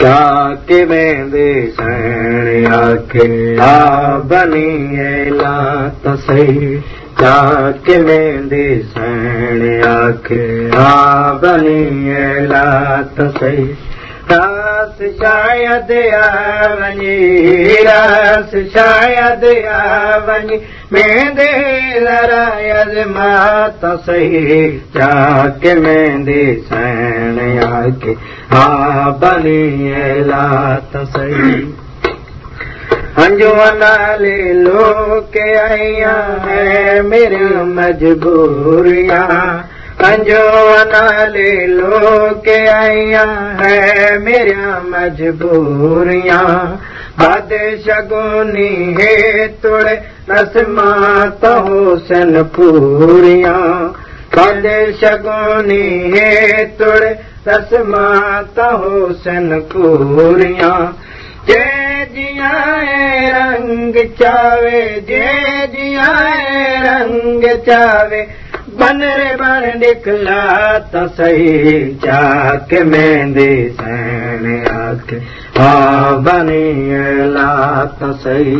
चाके वेंदे सैण आखे हा बनी ला त सही। चाके वेंदे सैण आखे हा बनी ला त सही शायद वञी रास शायद वञी लरायद मात सही चाके मेंदे सैण आके हा बनी लात सही। अंजो नाले लोके आया मेरी मजबूरियां अंजो नाले लोके मेरी मजबूरियां। बादशागोनी है तुड़े नसमा तो हुसन पूरियां। बादशागोनी है तुड़े नसमा तो हुसन पूरियां। जिया रंग चावे जिया रंग चावे बन रे बन निकला त सही चाक आखे हा बनी ला त सही